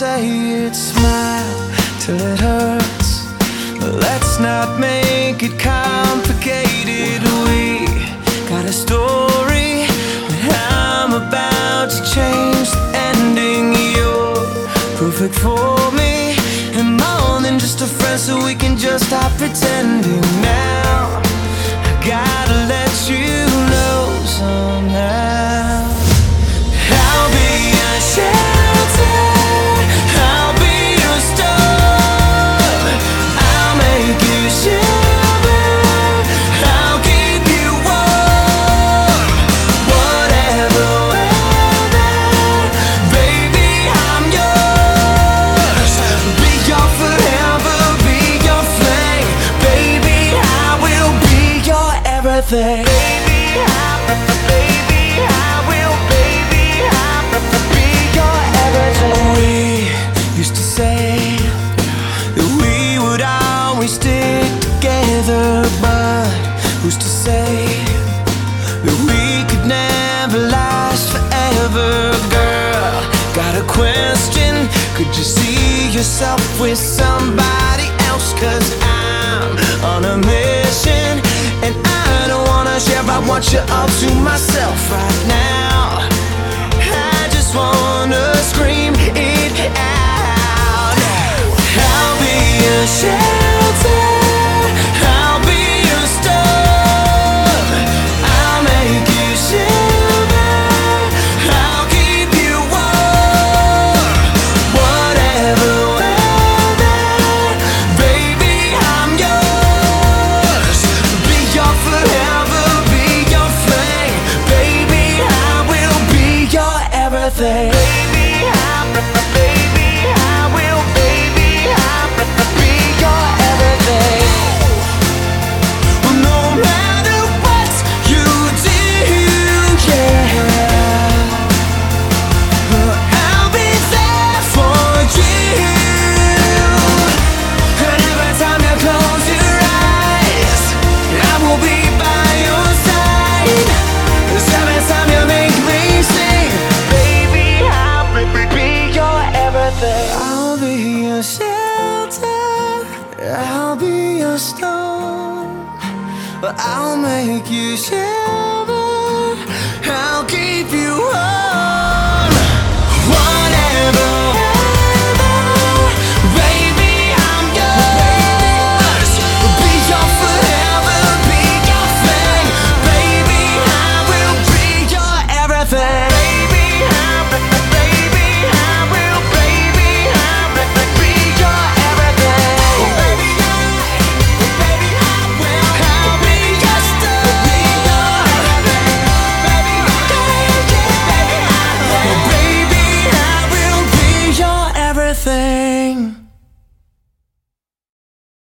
say it, smile till it hurts. Let's not make it complicated. We got a story that I'm about to change the ending. You're perfect for me, and more than just a friend, so we can just stop pretending everything. Baby, I, baby, I will, baby, I be your everything. We used to say that we would always stick together, but who's to say that we could never last forever, girl? Got a question? Could you see yourself with somebody else? Cause I'm on a want you all to myself right now. Everything. I'll be your storm. But I'll make you shiver.